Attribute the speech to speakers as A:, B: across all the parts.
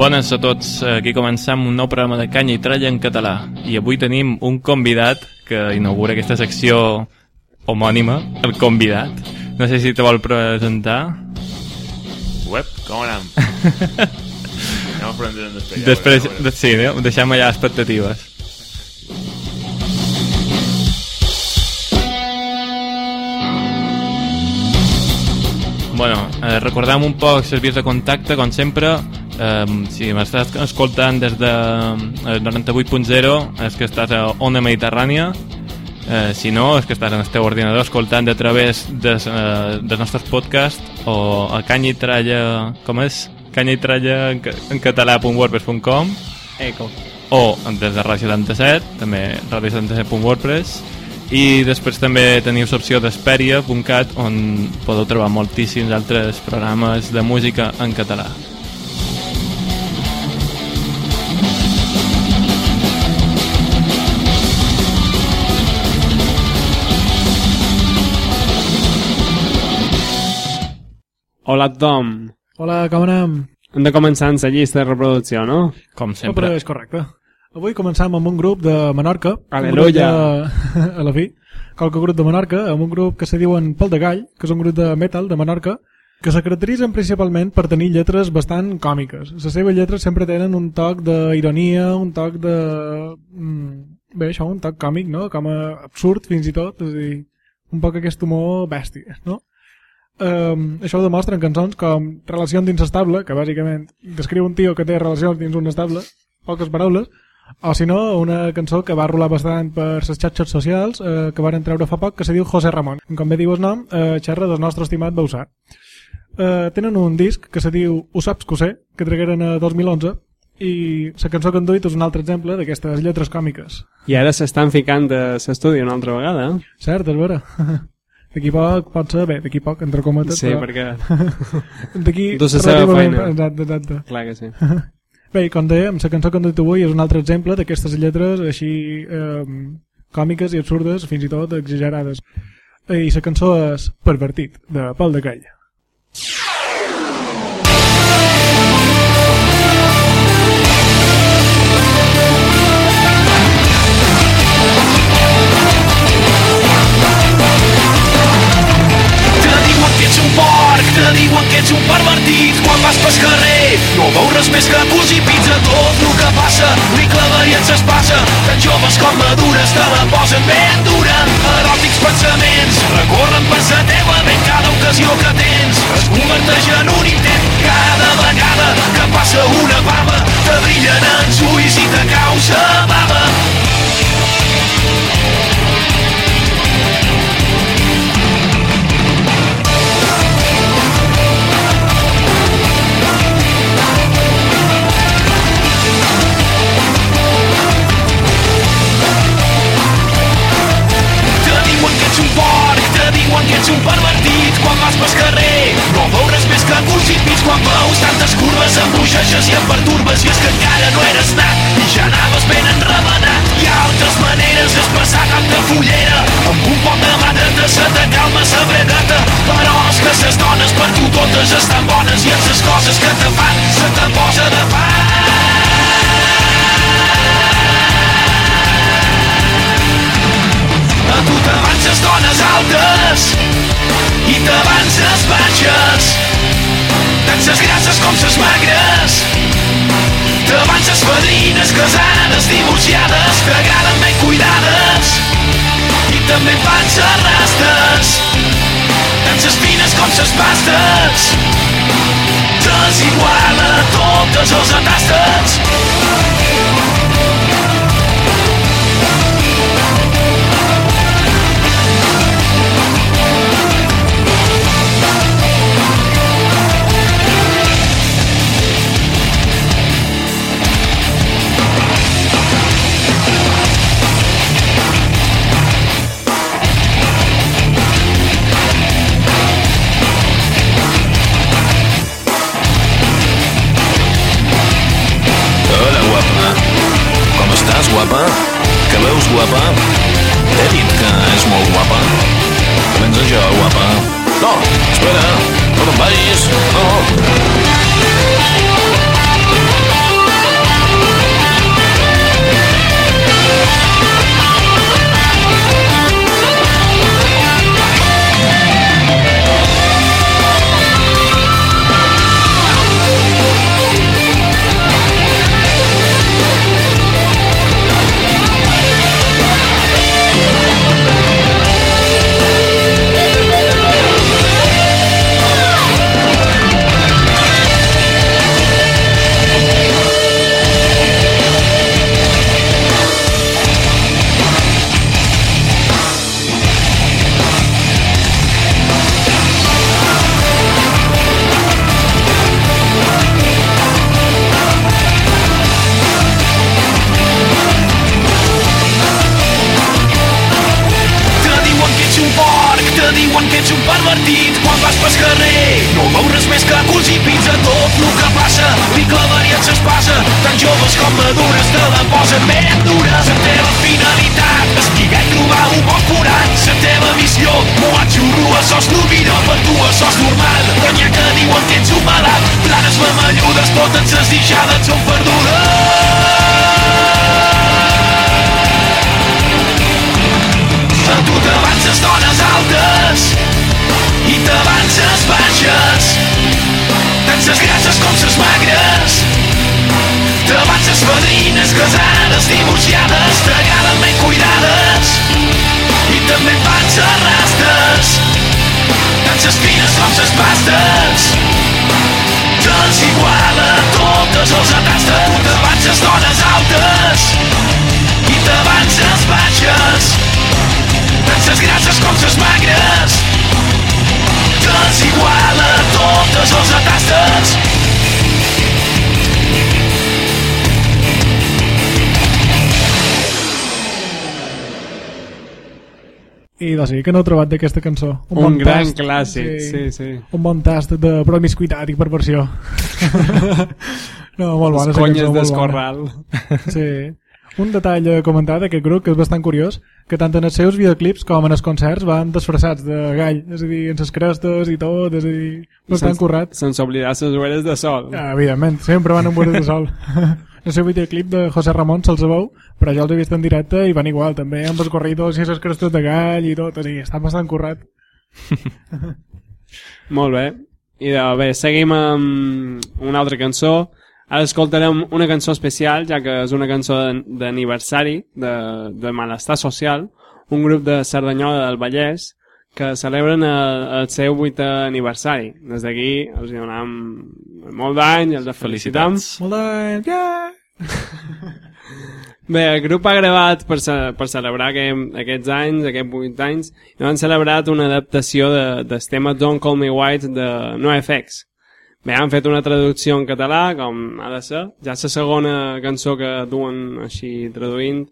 A: Bones a tots, aquí començam un nou programa de Canya i Tralla en català i avui tenim un convidat que inaugura aquesta secció homònima, el convidat. No sé si te vol presentar.
B: Web, com anem? anem a prendre després.
A: Després, de, sí, de, deixem allà expectatives. Bueno, eh, recordem un poc vies de contacte, com sempre, eh, si m'estàs escoltant des de eh, 98.0 és que estàs a Ona Mediterrània, eh, si no és que estàs en el teu ordinador escoltant a través eh, dels nostres podcasts o a canya i tralla, com és? canya i tralla en, en català.wordpress.com
C: Eco.
A: o des de Ràdio 77, també ràdio77.wordpress i després també teniu l'opció d'Esperia.cat on podeu trobar moltíssims altres programes de música en català.
C: Hola, Tom.
D: Hola, com anem?
C: Hem de començar amb la llista de reproducció, no?
A: Com sempre.
D: però és correcte. Avui començam amb un grup de Menorca.
C: Aleluia.
D: De, a la fi. Qualque grup de Menorca, amb un grup que se diuen Pel de Gall, que és un grup de metal de Menorca, que se caracteritzen principalment per tenir lletres bastant còmiques. Les seves lletres sempre tenen un toc d'ironia, un toc de... mm, Bé, això, un toc còmic, no? Com a absurd, fins i tot. És a dir, un poc aquest humor bèstia, no? Um, això ho demostren cançons com Relació dins estable, que bàsicament descriu un tio que té relacions dins un estable, poques paraules, o si no, una cançó que va rolar bastant per les xarxes socials, eh, que van treure fa poc, que se diu José Ramon. Com bé diu el nom, eh, xerra del nostre estimat Bausar. Eh, tenen un disc que se diu Ho saps que ho sé, que tragueren a 2011, i la cançó que han duit és un altre exemple d'aquestes lletres còmiques.
C: I ara s'estan ficant de l'estudi una altra vegada, eh?
D: Cert, és vera. D'aquí poc pot ser, bé, d'aquí poc, entre cometes,
C: Sí,
D: però
C: perquè...
D: d'aquí...
C: Du la seva feina.
D: Exacte, exacte.
C: Clar que sí.
D: Bé, com dèiem, la cançó que hem dit avui és un altre exemple d'aquestes lletres així eh, còmiques i absurdes, fins i tot exagerades. Eh, I la cançó és Pervertit, de Pal de Call.
E: Porc, te diuen que ets un pervertit. Quan vas pel carrer no veus res més que culs i pits a tot el que passa. Li clavarien s'espassa, tan joves com madures te la posen ben dura. Eròtics pensaments recorren per sa teua ment cada ocasió que tens. Es converteix en un intent cada vegada que passa una baba Te brillen els ulls i te causa bava diuen que ets un pervertit Quan vas pel carrer no veus res més que culs i pits Quan veus tantes curves em bogeges i em perturbes I és que encara no eres nat i ja anaves ben enravenat Hi ha altres maneres és passar tanta fullera Amb un poc de mà dreta se te calma sa bredeta Però és que ses dones per tu totes estan bones I en ses coses que te fan se te posa de part tu t'avances dones altes i t'avances baixes tant ses grasses com ses magres t'avances fadrines casades divorciades que agraden ben cuidades i també fan ses rastes tant ses fines com ses pastes desiguala totes els atastes és molt guapa. Que vens a jo, guapa. No, espera, no te'n vagis. No. Mamelludes, totes les deixades són perdudes A tu t'avances dones altes i t'avances baixes. Tant ses grasses com ses magres. T'avances fadrines casades divorciades t'agraden cuidades. I també et avances rastes. Tant ses fines com ses pastes te'ls iguala totes els atats de tu t'avances dones altes. I t'avances baixes tant ses grasses com ses magres. Te'ls iguala totes els atastes
D: I doncs sí, que no heu trobat d'aquesta cançó.
C: Un gran
D: tast.
C: clàssic, sí, sí.
D: Un bon tast de promiscuitat i perversió. no, molt bona.
C: Les conyes d'escorral.
D: Sí. Un detall a comentar d'aquest grup que és bastant curiós, que tant en els seus videoclips com en els concerts van disfressats de gall, és a dir, en les crestes i tot, és a dir, bastant
C: Sense-
D: currat.
C: Sense oblidar les ulleres de sol.
D: Ah, evidentment, sempre van amb ulleres de sol. el seu videoclip de José Ramon se'ls veu, però jo els he vist en directe i van igual, també amb els corridos i les crestes de gall i tot, o sigui, està bastant currat.
C: Molt bé. I de, bé, seguim amb una altra cançó. Ara escoltarem una cançó especial, ja que és una cançó d'an- d'aniversari de, de Malestar Social, un grup de Cerdanyola del Vallès que celebren el, el seu 8è aniversari. Des d'aquí els donem molt d'any, els.
A: Felicitats.
D: Molt de... Yeah!
C: Bé, el grup ha gravat per, ce per celebrar aquest, aquests anys, aquests 8 anys, i han celebrat una adaptació de, del tema Don't Call Me White de NoFX. Bé, han fet una traducció en català, com ha de ser. Ja és la segona cançó que duen així traduint.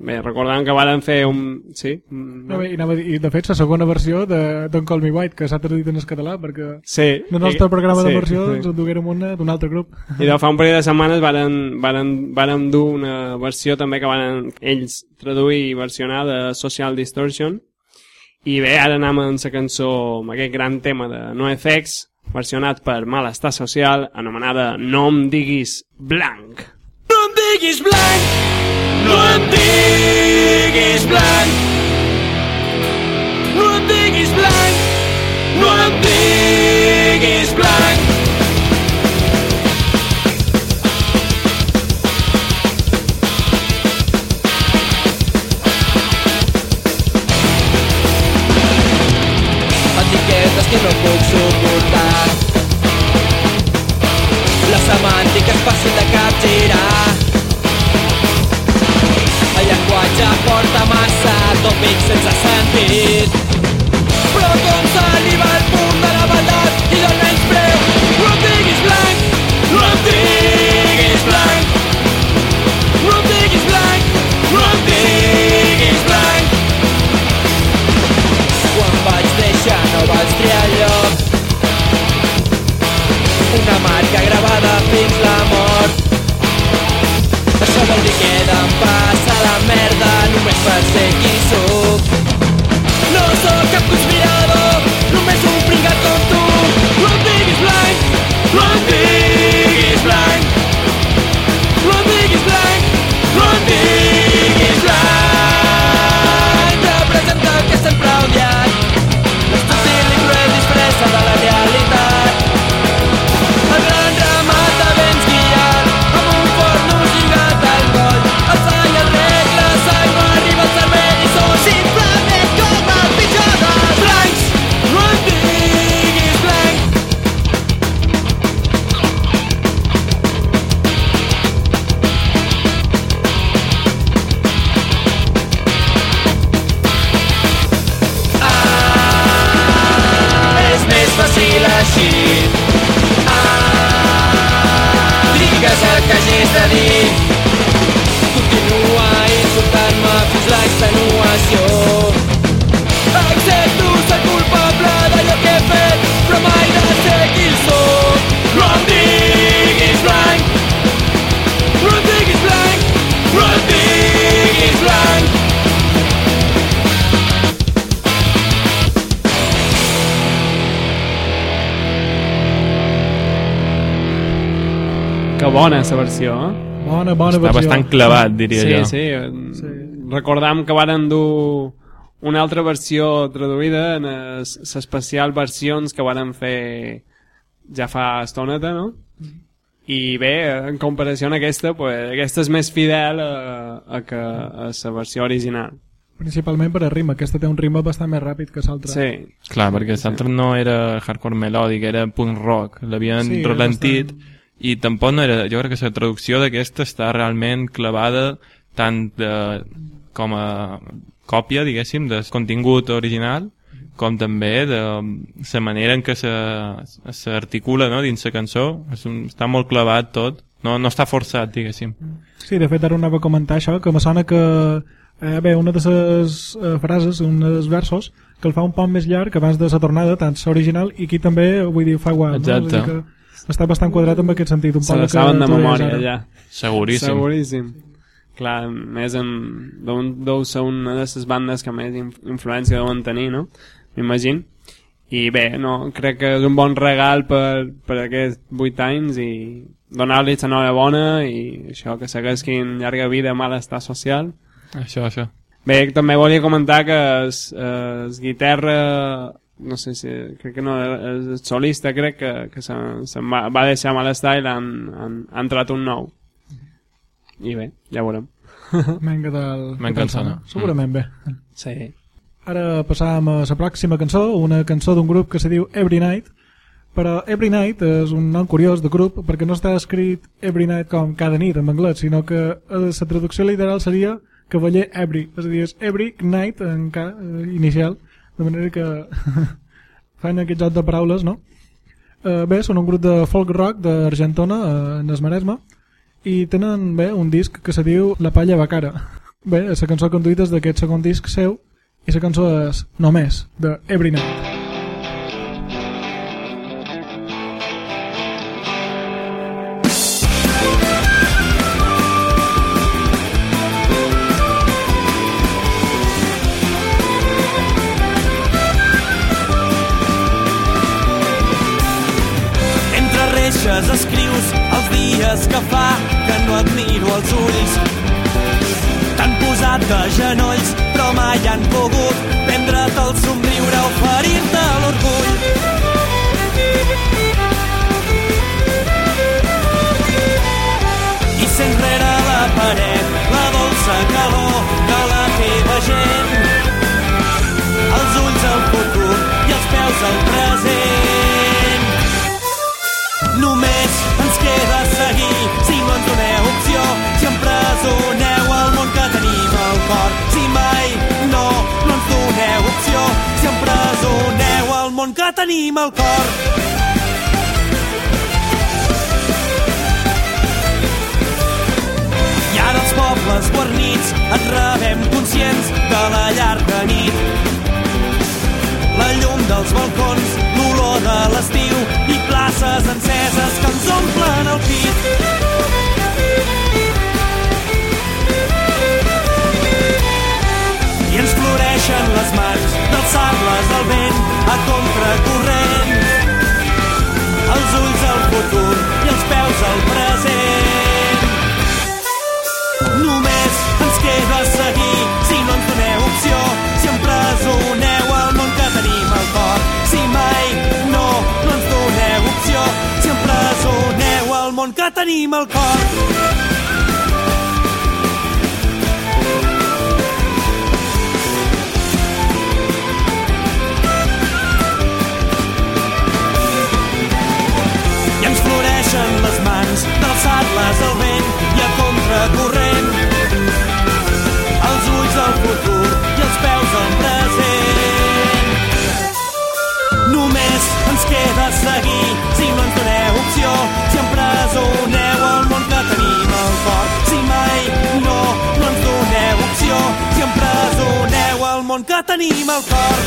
C: Bé, recordant que varen fer un... Sí?
D: No, bé, i, anava I de fet, la segona versió de Don't Call Me White, que s'ha traduït en el català, perquè
C: Sí.
D: en el nostre programa de
C: sí,
D: versions
C: sí.
D: en duguérem una d'un altre grup.
C: I de fa un parell de setmanes varen, varen, varen dur una versió també que varen ells traduir i versionar de Social Distortion. I bé, ara anem amb la cançó, amb aquest gran tema de NoFX, versionat per Malestar Social, anomenada No em diguis blanc.
E: No em diguis blanc, no em diguis blanc. No em diguis blanc, no em diguis blanc. Etiquetes
C: Bona, la versió, eh?
D: Bona, bona
A: Està
D: versió.
A: bastant clavat, diria
C: sí,
A: jo.
C: sí, sí. Recordam que varen dur una altra versió traduïda en les especial versions que varen fer ja fa estoneta, no? I bé, en comparació amb aquesta, pues, aquesta és més fidel a, a, que a la versió original.
D: Principalment per a rima. Aquesta té un ritme bastant més ràpid que l'altra.
C: Sí,
A: Clar, perquè l'altre no era hardcore melòdic, era punk rock. L'havien
D: Sí,
A: sí, ralentit i tampoc no era... Jo crec que la traducció d'aquesta està realment clavada tant de, com a còpia, diguéssim, del contingut original com també de la manera en què se- s'articula no, dins la cançó. És un, està molt clavat tot. No, no està forçat, diguéssim.
D: Sí, de fet ara anava a comentar això, que me sona que eh, bé, una de les eh, frases, un dels versos, que el fa un poc més llarg abans de la tornada, tant l'original i aquí també, vull dir, fa igual.
A: Exacte.
D: No? Està bastant quadrat en aquest sentit. Un
C: se la saben de memòria, ja.
A: Seguríssim.
C: Seguríssim. Clar, més en... Deu, deu ser una de les bandes que més inf influència deuen tenir, no? M'imagino. I bé, no, crec que és un bon regal per, per aquests 8 anys i donar-li la nova bona i això, que segueixin llarga vida malestar social.
A: Això, això.
C: Bé, també volia comentar que es, es guitarra no sé si, crec que no, el solista crec que, que se'n se va, va deixar malestar i l'han han, han entrat un nou. I bé, ja veurem.
D: Menga del...
A: Menga el sona.
D: Segurament bé.
C: Sí.
D: Ara passàvem a la pròxima cançó, una cançó d'un grup que se diu Every Night, però Every Night és un nom curiós de grup perquè no està escrit Every Night com cada nit en anglès, sinó que eh, la traducció literal seria cavaller Every, és a dir, és Every Night en K eh, inicial, de manera que fan aquest joc de paraules, no? Eh, bé, són un grup de folk rock d'Argentona, eh, en el Maresme, i tenen bé un disc que se diu La palla bacara. Bé, la cançó conduïda és d'aquest segon disc seu i la cançó és Només, de Every Night.
F: tenim el cor. I ara els pobles guarnits ens rebem conscients de la llarga nit. La llum dels balcons, l'olor de l'estiu i places enceses que ens omplen el pit. ens floreixen les mans ales del vent a contracorrent. Els ulls al futur i els peus al present. Només ens queda seguir si no ens doneu opció, si empresoneu el món que tenim al cor. Si mai no, no ens doneu opció, si empresoneu el món que tenim al cor. Si mai no, no ens doneu opció, si empresoneu el món que tenim al cor. D'alçar-les al vent i a contracorrent. Els ulls al futur i els peus al present. Només ens queda seguir si no ens doneu opció si empresoneu el món que tenim al cor. Si mai no, no ens doneu opció si empresoneu el món que tenim al cor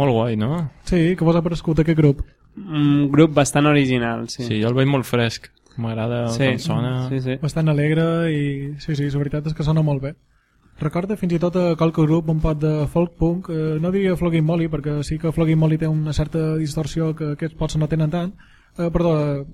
A: Molt guai, no?
D: Sí, que vos ha parescut aquest grup?
C: Un grup bastant original, sí.
A: Sí, jo el veig molt fresc. M'agrada
C: sí.
A: com sona.
C: Sí, sí.
D: Bastant alegre i... Sí, sí, la veritat és que sona molt bé. Recorda fins i tot a qualque grup un pot de folk punk, eh, no diria Flogging Molly, perquè sí que Flogging Molly té una certa distorsió que aquests pots no tenen tant, eh, perdó, eh,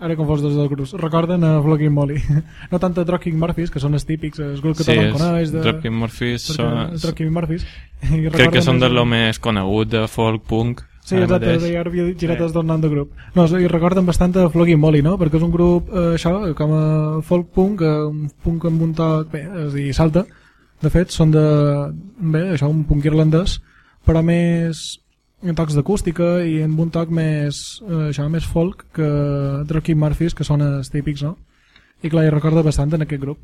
D: ara confós dels dos grups, recorden a Flogging Molly, no tant a Dropkick Murphys, que són els típics, el grup que
A: Sí,
D: tothom coneix, de...
A: Dropkick Murphys són,
D: Dropkick Murphys. I
A: crec que són de
D: els-
A: lo més conegut de folk punk.
D: Sí, exacte,
A: mateix.
D: ja havia girat els dos noms de grup. No, i recorden bastant a Flogging Molly, no? Perquè és un grup, eh, això, com a folk punk, eh, un punk amb un toc, bé, és dir, salta. De fet, són de, bé, això, un punk irlandès, però més en tocs d'acústica i amb un toc més, eh, això, més folk que Dropkick Murphys, que són els típics, no? I clar, hi recorda bastant en aquest grup.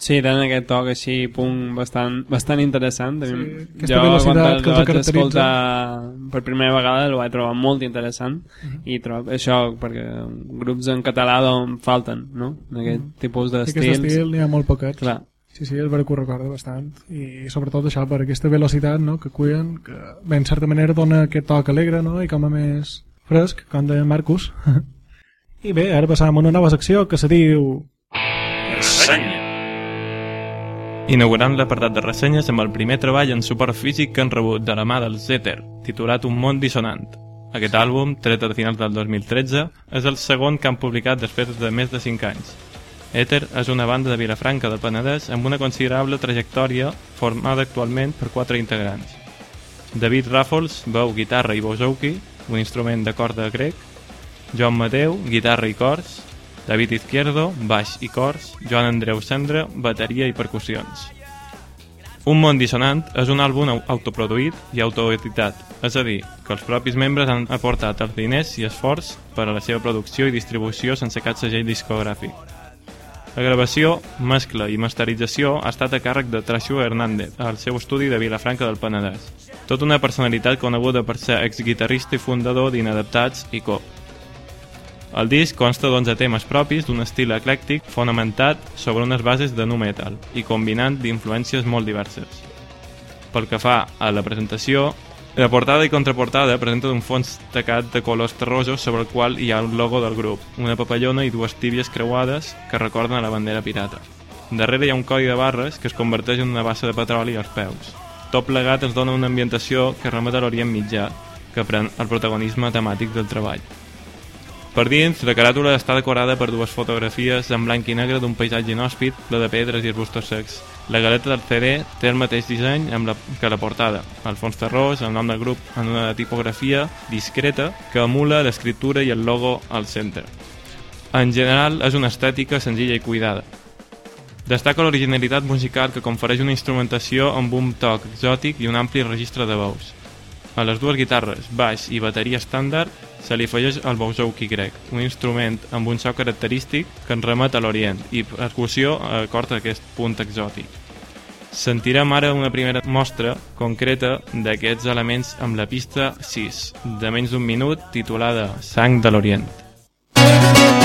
C: Sí, tenen aquest toc així, punt bastant, bastant interessant.
D: Sí, aquesta
C: jo,
D: velocitat que
C: el
D: els caracteritza.
C: escoltar per primera vegada, el vaig trobar molt interessant.
D: Mhm.
C: I trobo això, perquè grups en català d'on falten, no? D'aquest tipus
D: I aquest
C: d'estils.
D: estil n'hi ha molt poquets.
C: Clar.
D: Sí, sí, és vera que ho recorda bastant i sobretot això per aquesta velocitat no, que cuien, que bé, en certa manera dona aquest toc alegre no, i com a més fresc, com de Marcus i bé, ara passam a una nova secció que se diu
A: Inaugurant l'apartat de ressenyes amb el primer treball en suport físic que han rebut de la mà del Zeter, titulat Un món dissonant. Aquest àlbum, tret a finals del 2013, és el segon que han publicat després de més de 5 anys. Ether és una banda de Vilafranca del Penedès amb una considerable trajectòria formada actualment per quatre integrants. David Ràfols, veu, guitarra i bozouki, un instrument de corda grec, Joan Mateu, guitarra i cors, David Izquierdo, baix i cors, Joan Andreu Cendra, bateria i percussions. Un món dissonant és un àlbum au- autoproduït i autoeditat, és a dir, que els propis membres han aportat els diners i esforç per a la seva producció i distribució sense cap segell discogràfic. La gravació, mescla i masterització ha estat a càrrec de Trashu Hernández al seu estudi de Vilafranca del Penedès. Tot una personalitat coneguda per ser exguitarrista i fundador d'Inadaptats i COP. El disc consta d'11 temes propis d'un estil eclèctic fonamentat sobre unes bases de nu metal i combinant d'influències molt diverses. Pel que fa a la presentació, la portada i contraportada presenta un fons tacat de colors terrosos sobre el qual hi ha el logo del grup, una papallona i dues tíbies creuades que recorden a la bandera pirata. Darrere hi ha un codi de barres que es converteix en una bassa de petroli als peus. Tot plegat ens dona una ambientació que remet a l'Orient Mitjà, que pren el protagonisme temàtic del treball. Per dins, la caràtula està decorada per dues fotografies en blanc i negre d'un paisatge inhòspit ple de pedres i arbustos secs. La galeta del CD té el mateix disseny amb la, que la portada. El fons terrós, el nom del grup en una tipografia discreta que emula l'escriptura i el logo al centre. En general, és una estètica senzilla i cuidada. Destaca l'originalitat musical que confereix una instrumentació amb un toc exòtic i un ampli registre de veus. A les dues guitarres, baix i bateria estàndard se li afegeix el bouzouki grec, un instrument amb un so característic que ens remet a l'Orient i percussió acord a aquest punt exòtic. Sentirem ara una primera mostra concreta d'aquests elements amb la pista 6, de menys d'un minut, titulada Sang de l'Orient.
G: Sang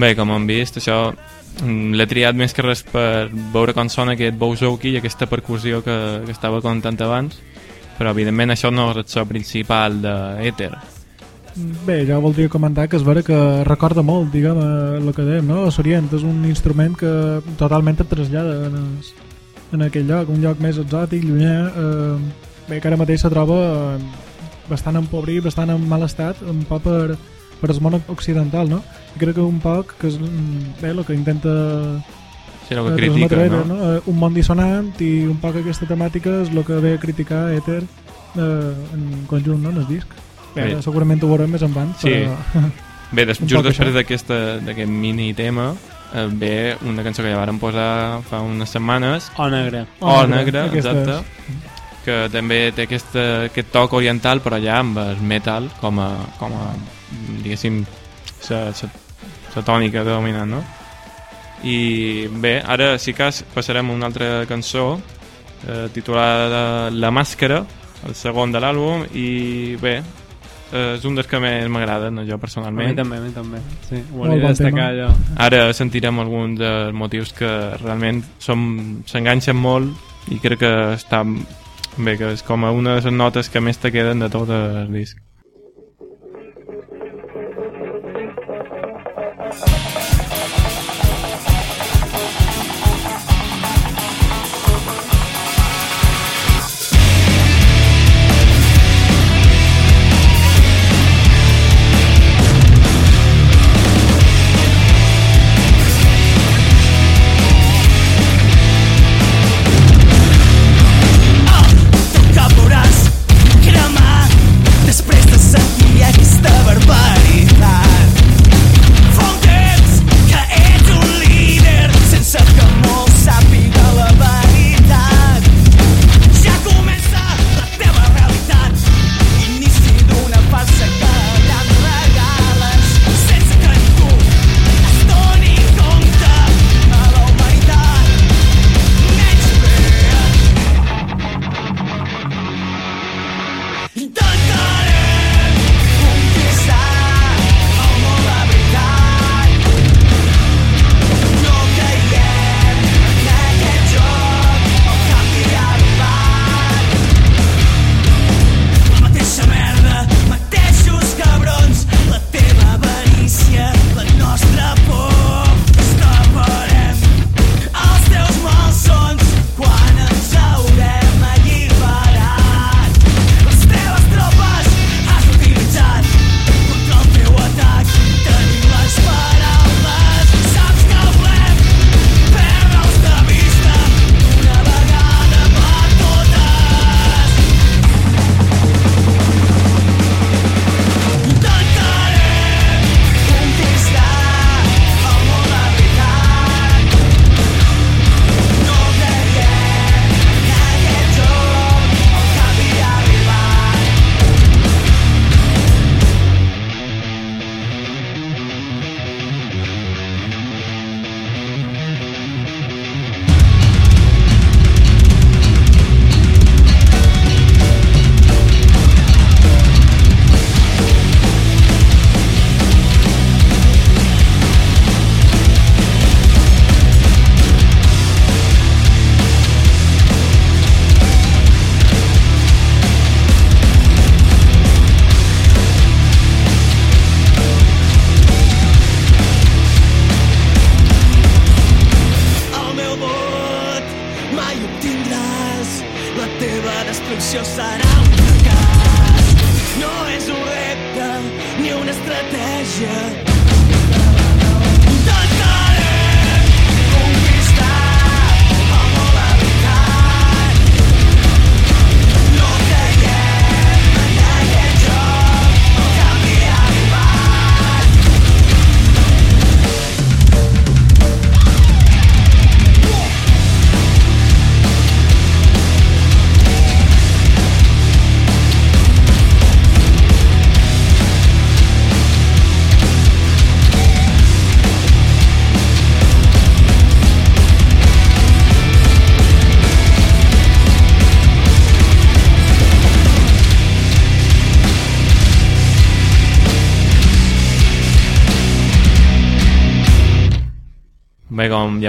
F: Bé, com hem vist, això mm, l'he triat més que res per veure com sona aquest bouzouki i aquesta percussió que, que estava contant abans, però evidentment això no és el so principal d'Ether.
D: Bé, jo voldria comentar que és vera que recorda molt, diguem, eh, el que dèiem, no? L'Orient és un instrument que totalment et trasllada en, es, en aquell lloc, un lloc més exòtic, llunyà, eh, bé, que ara mateix se troba eh, bastant empobrit, bastant en mal estat, un poc per, per el món occidental, no? I crec que un poc, que és mm, bé, el que intenta
F: Sí, el que
D: eh,
F: critica,
D: transmetre
F: no?
D: Eh, un món dissonant i un poc aquesta temàtica és el que ve a criticar Ether eh, en conjunt, no?, en el disc. Bé,
F: Bé.
D: segurament ho veurem més endavant,
F: Sí.
D: però...
F: Bé, des, just després d'aquest mini tema eh, ve una cançó que ja vàrem posar fa unes setmanes,
C: O negre.
F: O
D: Oh,
F: Negra,
D: aquesta
F: exacte, que també té aquesta, aquest toc oriental, però ja amb el metal com a, com a diguéssim, la, la, la tònica dominant, no? I bé, ara si cas passarem a una altra cançó eh, titulada La Màscara, el segon de l'àlbum, i bé, eh, és un dels que més m'agraden, no, jo
C: A mi
F: personalment.
C: també, a mi també. Sí, ho volia
D: bon
C: destacar
D: tema.
C: allò.
F: Ara sentirem alguns dels motius que realment som- s'enganxen molt i crec que està bé, que és com a una de les notes que més te queden de tot el disc.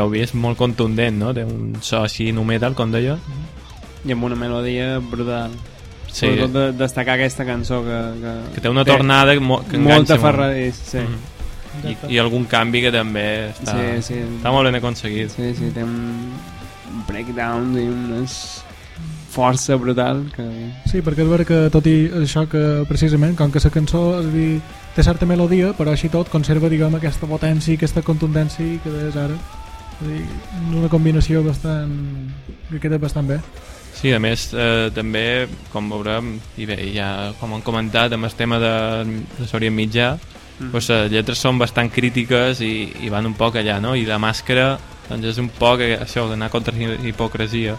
A: Ja heu vist, molt contundent, no? Té un so així nu metal, com deia.
C: I amb una melodia brutal.
A: Sí.
C: Sobretot de, destacar aquesta cançó que... Que,
A: Que té una tornada que, mo- que enganxa
C: Molta
A: molt.
C: ferradís, sí.
A: Mhm. I, I algun canvi que també està,
C: Sí, sí.
A: està molt ben aconseguit.
C: Sí, sí, té un breakdown i unes força brutal que...
D: Sí, perquè és vera que tot i això que precisament, com que la cançó és dir, té certa melodia, però així tot conserva diguem, aquesta potència, aquesta contundència que deies ara. És dir, és una combinació bastant... que queda bastant bé.
A: Sí, a més, eh, també, com veurem, i bé, ja com han comentat, amb el tema de, de l'Orient Mitjà, mm. doncs, les lletres són bastant crítiques i, i van un poc allà, no? I la màscara doncs és un poc això, d'anar contra la hipocresia.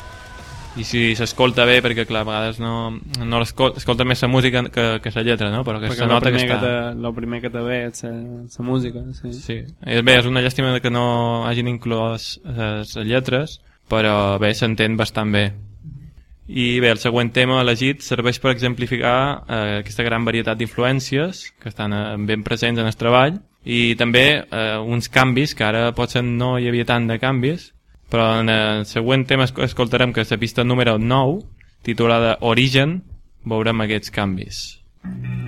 A: I si s'escolta bé, perquè clar, a vegades no, no l'escolta escolta més la música que, que la lletra, no? Però que
C: Perquè
A: se nota que
C: que,
A: està...
C: te, lo primer que te ve és la música, sí.
A: Sí, és, bé, és una llàstima que no hagin inclòs les lletres, però bé, s'entén bastant bé. I bé, el següent tema elegit serveix per exemplificar eh, aquesta gran varietat d'influències que estan eh, ben presents en el treball i també eh, uns canvis que ara potser no hi havia tant de canvis però en el següent tema esc- escoltarem que és la pista número 9 titulada Origen. Veurem aquests canvis.
E: Origen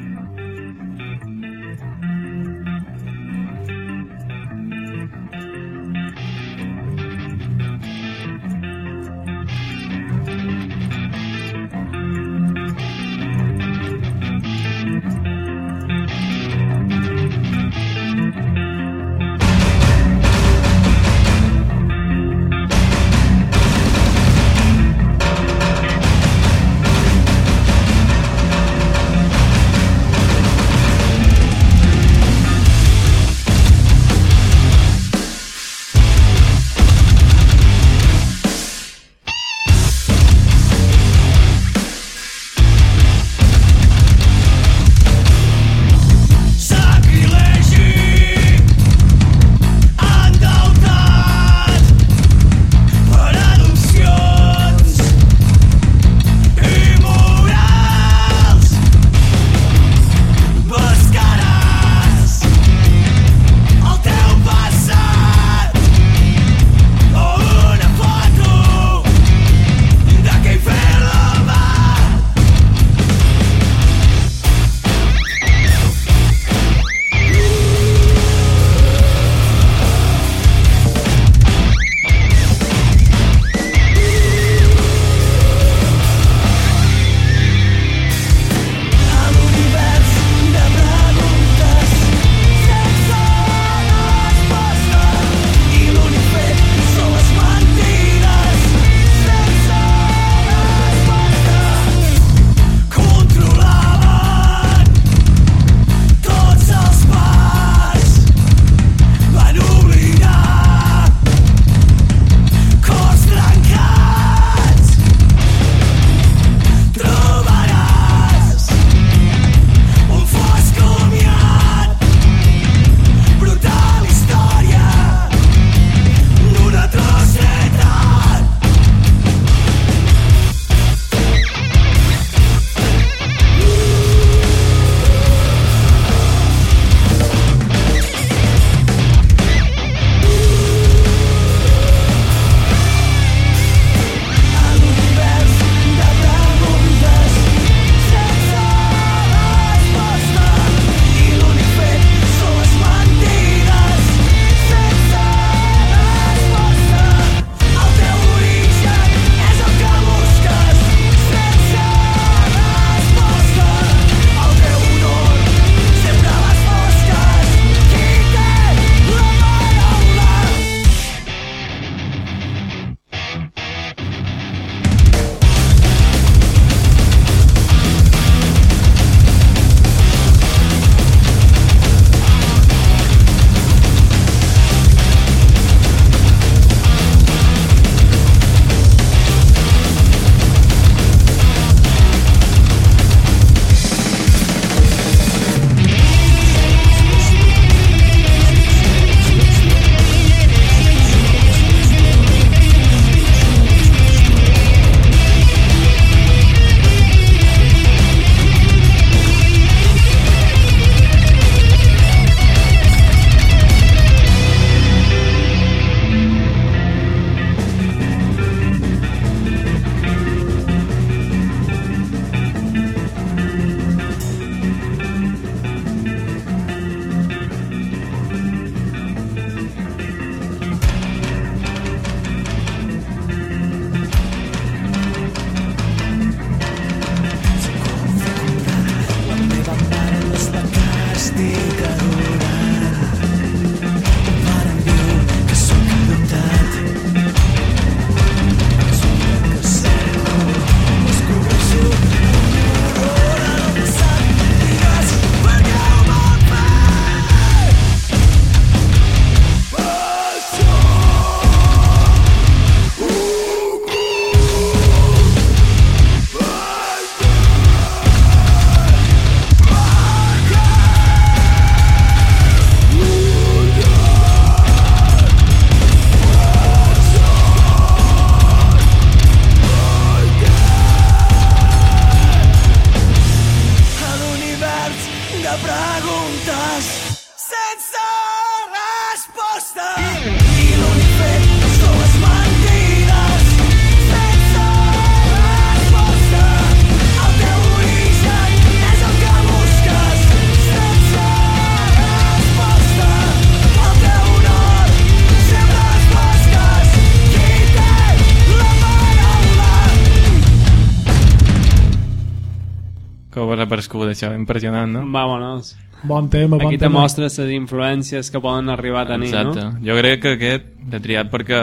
A: això, impressionant, no?
C: Vámonos.
D: Bon tema, bon
C: Aquí te
D: tema.
C: mostres les influències que poden arribar a tenir,
A: Exacte.
C: no?
A: Jo crec que aquest l'he triat perquè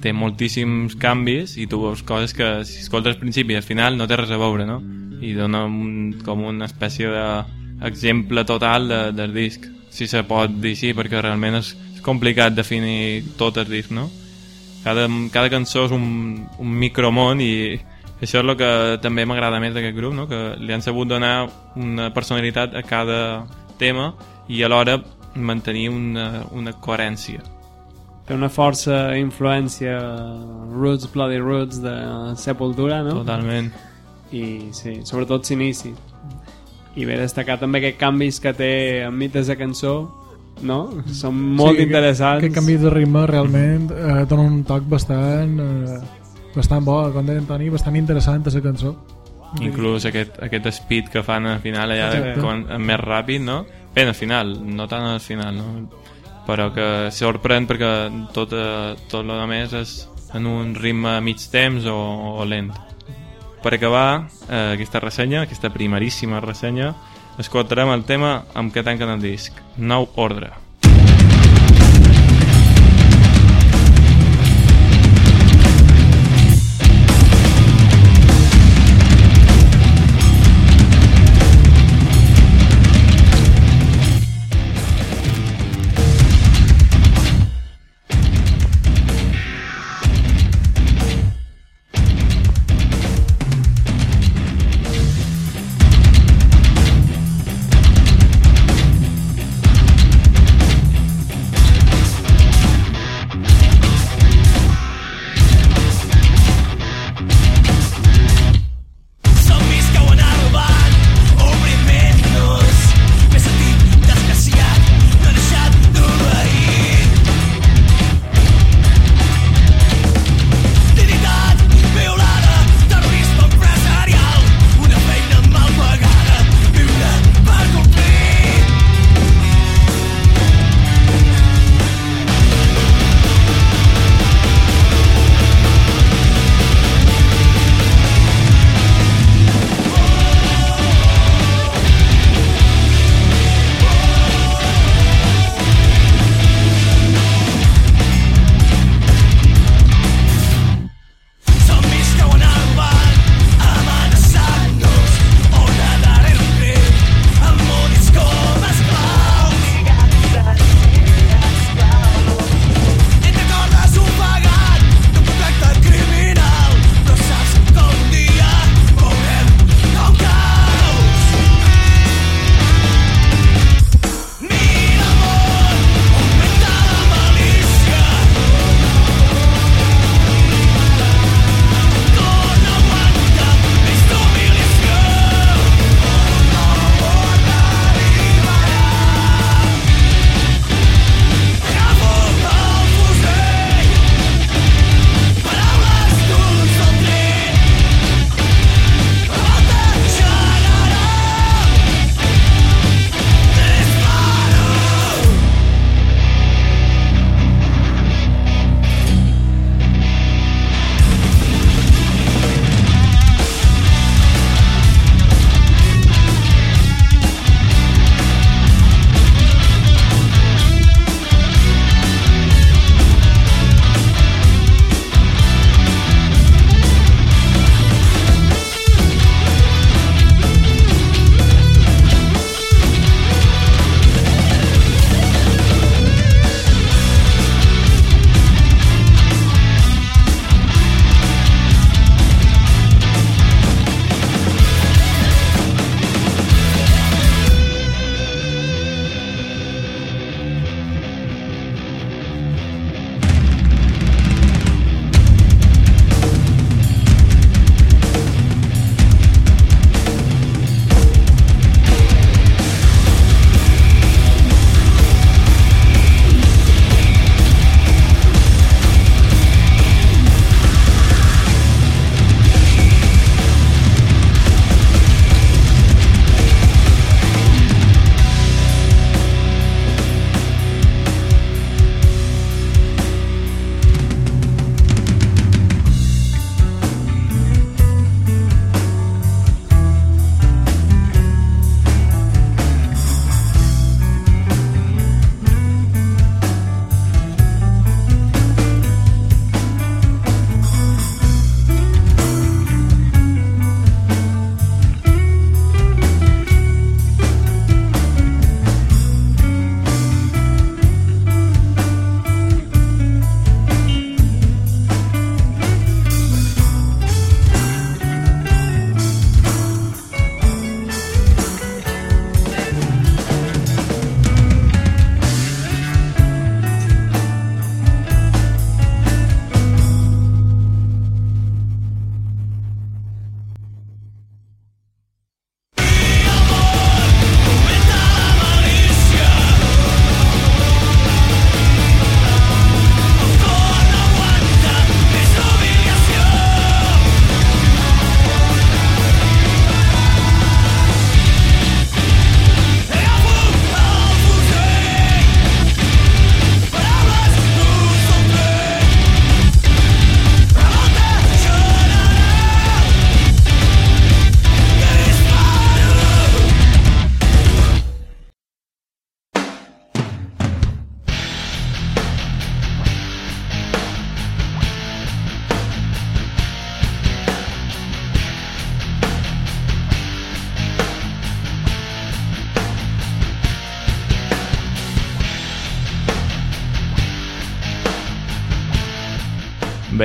A: té moltíssims canvis i tu veus coses que si escoltes al principi i al final no té res a veure, no? I dona un, com una espècie d'exemple total de, del disc, si se pot dir així, perquè realment és, és complicat definir tot el disc, no? Cada, cada cançó és un, un micromón i això és el que també m'agrada més d'aquest grup, no? que li han sabut donar una personalitat a cada tema i alhora mantenir una, una coherència.
C: Té una força influència Roots, Bloody Roots de Sepultura, no?
A: Totalment.
C: I sí, sobretot s'inici. I bé destacar també aquests canvis que té enmig de la cançó, no? Són molt
D: Sí,
C: interessants.
D: Aquest canvi de ritme realment eh, dona un toc bastant eh, bastant bo, com deia Antoni, bastant interessant la cançó.
A: Inclús aquest, aquest speed que fan al final allà
D: Exacte.
A: quan, més ràpid, no? Bé, al final, no tant al final, no? Però que sorprèn perquè tot, eh, tot el que més és en un ritme a mig temps o, o lent. Per acabar eh, aquesta ressenya, aquesta primeríssima ressenya, escoltarem el tema amb què tanquen el disc, Nou Ordre.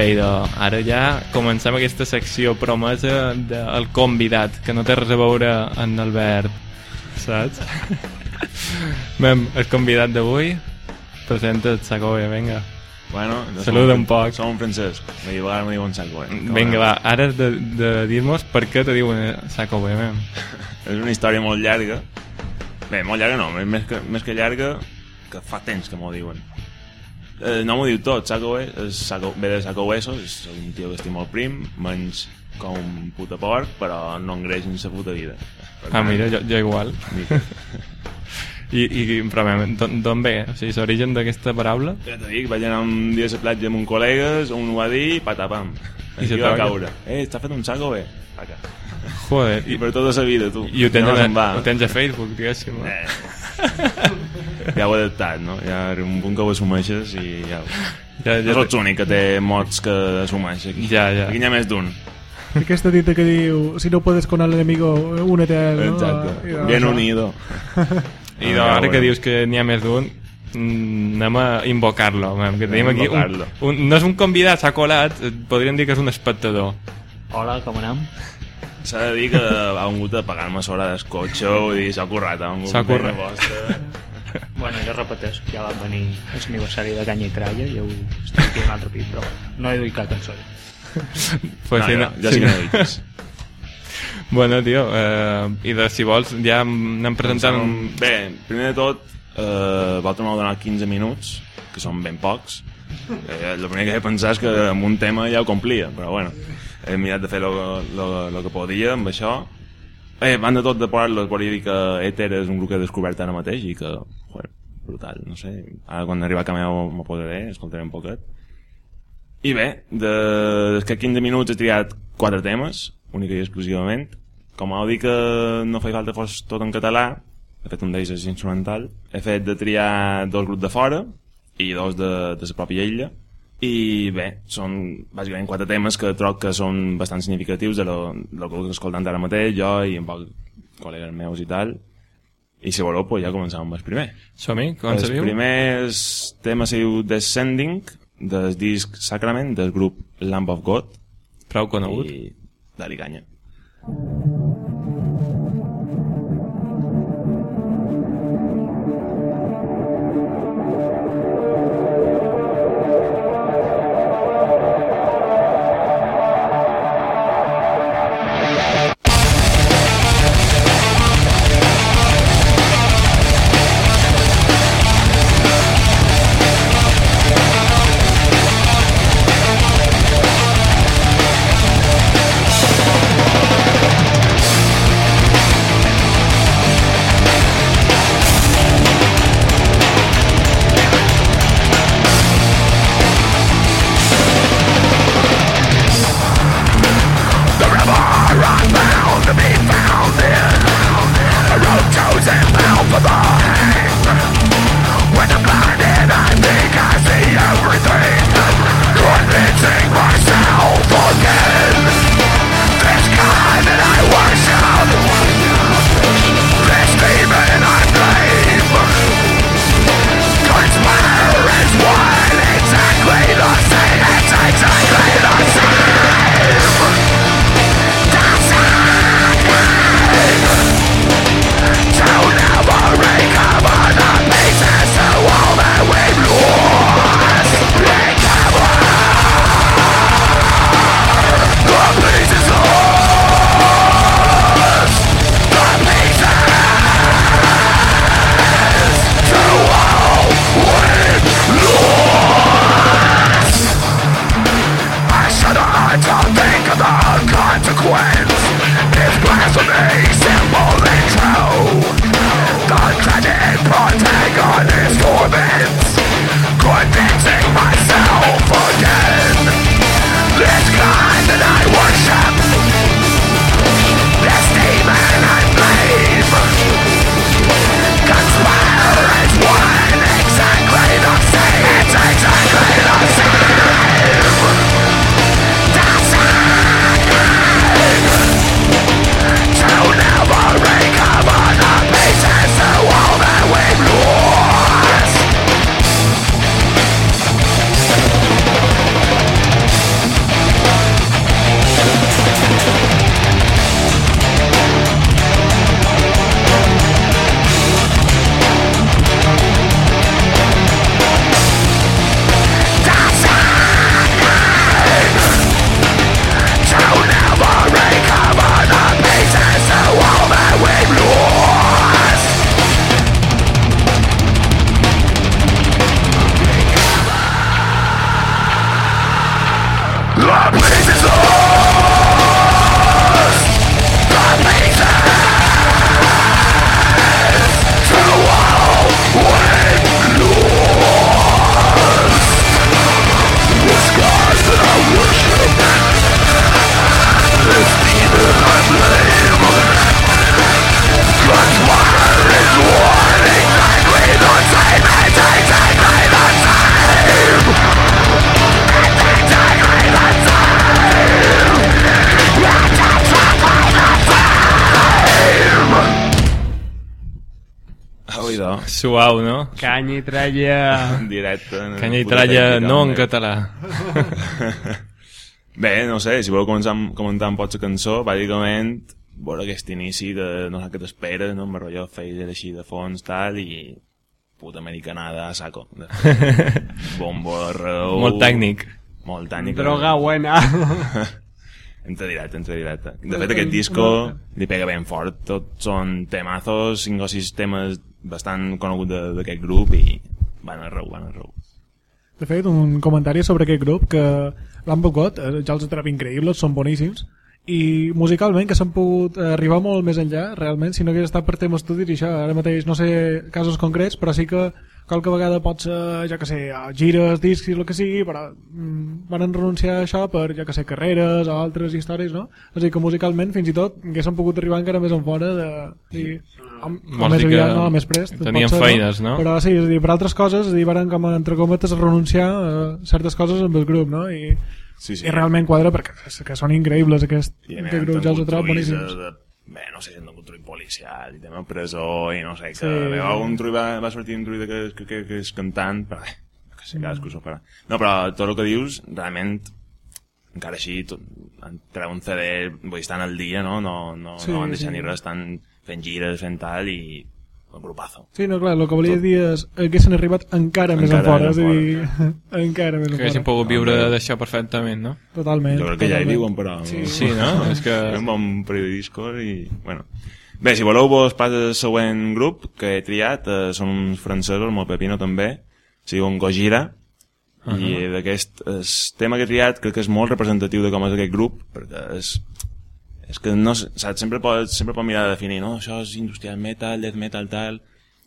A: Bé, idò. Ara ja comencem aquesta secció promesa del convidat, que no té res a veure amb Albert, saps? Mem, el convidat d'avui, presenta't, Sacobe, vinga.
B: Bueno,
A: Saluda un poc.
B: Som un francès. A vegades me diuen saco, eh?
A: Vinga, va, ara has de, de dir-nos per què te diuen Sacobe, mem.
B: És una història molt llarga. Bé, molt llarga no, més que, més que llarga, que fa temps que m'ho diuen. Eh, no m'ho diu tot, Saco és Saco, ve de Saco Huesos, és un tio que estic molt prim, menys com un puta porc, però no engreix en sa puta vida. Per
A: Ah,
B: tant,
A: mira, jo, jo igual.
B: mica.
A: I, i però, d'on ve? O sigui, l'origen d'aquesta paraula?
B: Ja t'ho dic, vaig anar un dia a la platja amb un col·legues, un ho va dir patapam.
A: I se
B: va caure. Eh, està fet un saco bé. Paca.
A: Joder,
B: I
A: i,
B: per tota la vida, tu.
A: i ho, tens,
B: no
A: a, ho tens a Facebook, diguéssim. Eh.
B: Ja ho he adaptat, no? Ja arriba un punt que ho assumeixes i ja...
A: Ja,
B: Ja
A: ja,
B: no ets l'únic que té mots que assumeix aquí.
A: Ja, ja.
B: Aquí n'hi ha més d'un.
D: Aquesta dita que diu, si no puedes con el enemigo, únete a él, no?
B: Exacte.
D: I,
B: Bien
D: això.
B: unido.
A: I
B: Ah,
A: doncs,
B: ja,
A: ara que dius que n'hi ha més d'un, mm, anem a invocar-lo. Que tenim aquí un,
B: Invocar-lo.
A: un, no és un convidat, s'ha colat, podríem dir que és un espectador.
G: Hola, com anem?
B: S'ha de dir que ha vingut a pagar-me sobre d'escotxe, vull dir, s'ha currat,
A: S'ha currat.
G: Bueno, jo repeteixo, ja va venir el aniversari de Canya i Tralla i jo estic aquí un altre pit, però no he duit cap cançó.
A: Pues
B: no,
A: sí, no,
B: jo
A: sí,
B: sí que
A: no.
B: dic.
A: Bueno, tio, eh, i de, si vols, ja anem presentant... Un...
B: Bé, primer de tot, eh, vosaltres m'heu donat 15 minuts, que són ben pocs. Eh, el primer que he pensat és que amb un tema ja ho complia, però bueno, he mirat de fer el que podia amb això. Eh, van de tot de part, volia dir que Ether és un grup que he descobert ara mateix i que, joder, brutal, no sé. Ara quan arriba a Cameo m'ho posaré, escoltaré un poquet. I bé, de, des que 15 minuts he triat quatre temes, única i exclusivament. Com heu dit que no feia falta fos tot en català, he fet un d'ells instrumental, he fet de triar dos grups de fora i dos de, de la pròpia illa. I bé, són bàsicament quatre temes que troc que són bastant significatius de lo, de lo que escoltant ara mateix, jo i un poc col·legues meus i tal. I si voleu, pues ja començam amb el primer.
A: Som-hi, com se
B: El
A: diu?
B: primer tema se diu Descending, del disc Sacrament, del grup Lamb of God.
A: Prou conegut.
B: I dali canya.
E: To
C: Canya i tralla...
B: en directe... en
A: Canya i tralla, no en català.
B: Bé, no sé, si voleu començar amb- comentar poc la cançó, bàsicament, veure aquest inici de no sé què t'espera, no? amb el rotllo phaser així de fons, tal, i puta americanada a saco. De... Bombo, reu...
A: Molt tècnic.
B: Molt tècnic.
C: Droga buena.
B: Entre directe, entre directe. De fet, aquest disco li pega ben fort. Tots són temazos, cinc o sis temes bastant coneguts d'aquest grup i van a reu, van a reu.
D: De fet, un comentari sobre aquest grup que l'han eh, ja els trobo increïbles, són boníssims, i musicalment que s'han pogut arribar molt més enllà, realment, si no hagués estat per temes estudis i això, ara mateix no sé casos concrets, però sí que qualque vegada pot ser, ja que sé, a gires, discs i el que sigui, però mm, van renunciar a això per, ja que sé, carreres o altres històries, no? O sigui que musicalment, fins i tot, haguessin pogut arribar encara més en fora de... Amb,
A: Vols
D: amb més aviat, no, més prest.
A: tenien
D: ser,
A: feines, no?
D: Però sí, és a dir, per altres coses, és a dir, varen com, entre cometes, renunciar a certes coses amb el grup, no? I,
B: Sí, sí.
D: i realment quadra perquè que són increïbles aquest,
B: I
D: aquest grup, ja els
B: construïts
D: boníssims.
B: De, de, bé, no sé si han de construir policial i tema presó i no sé, que
D: Sí.
B: sí. un trull va, va sortir un trull que, que, que, que és cantant, però bé, que sé, cadascú s'ho farà. No, però tot el que dius, realment, encara així, tot, treu un CD, vull dir, estan al dia, no? No, no,
D: sí,
B: no van deixar
D: sí.
B: ni res, estan fent gires, fent tal, i un grupazo.
D: Sí, no, clar, el que volia dir és haguessin arribat encara més
B: Encara
D: enfora,
B: més
D: és a dir, encara més
A: Que haguessin
D: enfora.
A: pogut viure d'això perfectament, no?
D: Totalment.
B: Jo crec que ja hi
D: totalment.
B: viuen, però...
D: Sí.
A: Sí, no? És que...
B: un bon periodisco i... Bueno. Bé, si voleu vos pas el següent grup que he triat, eh, són uns francesos, molt pepino també, se diuen Gojira, uh -huh. i d'aquest el tema que he triat crec que és molt representatiu de com és aquest grup, perquè és, és que no, saps, sempre pots, sempre pots mirar de definir, no? Això és industrial metal, death metal, tal...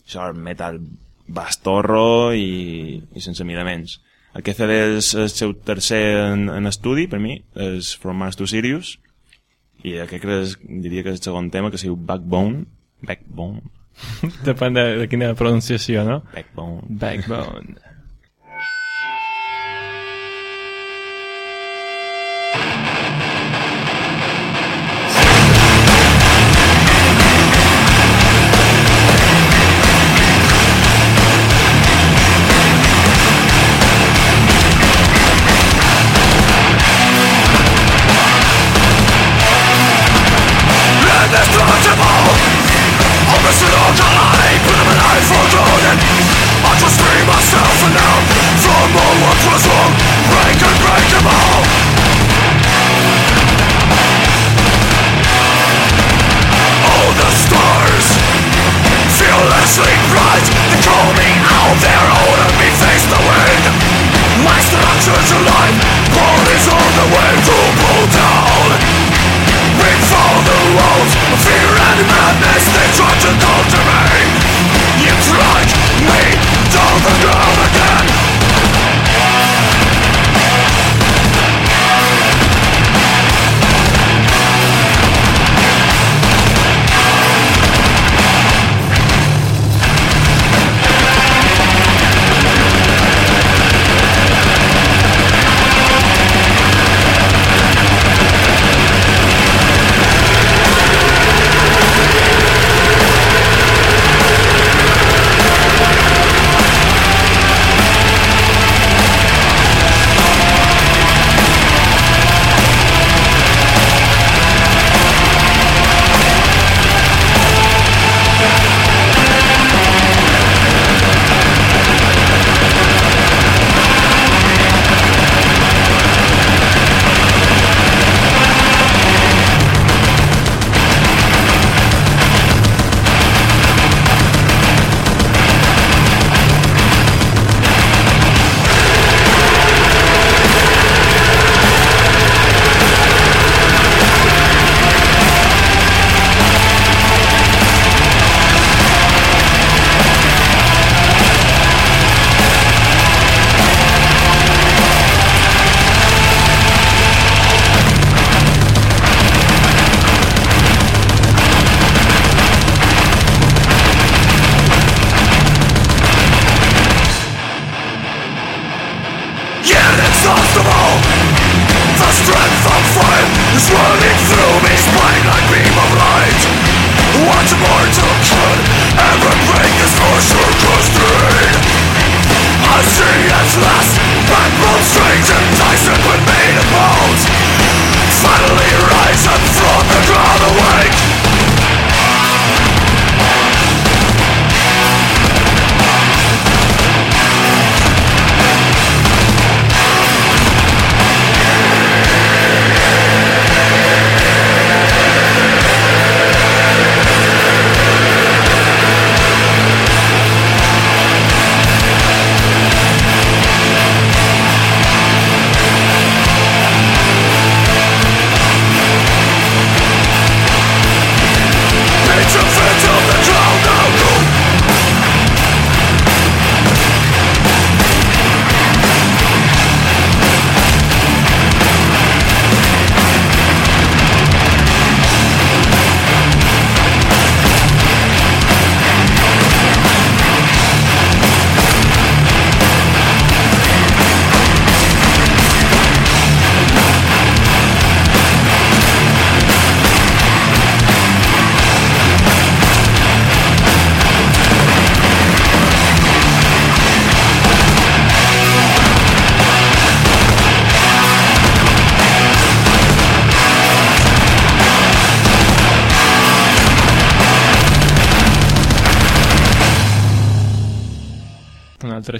B: Això és metal bastorro i, i sense miraments. Aquest CD és el seu tercer en, en estudi, per mi, és From Mars to Sirius, i aquest que és, diria que és el segon tema, que es diu Backbone, Backbone,
A: Depèn de, de quina pronunciació, no?
B: Backbone.
A: Backbone.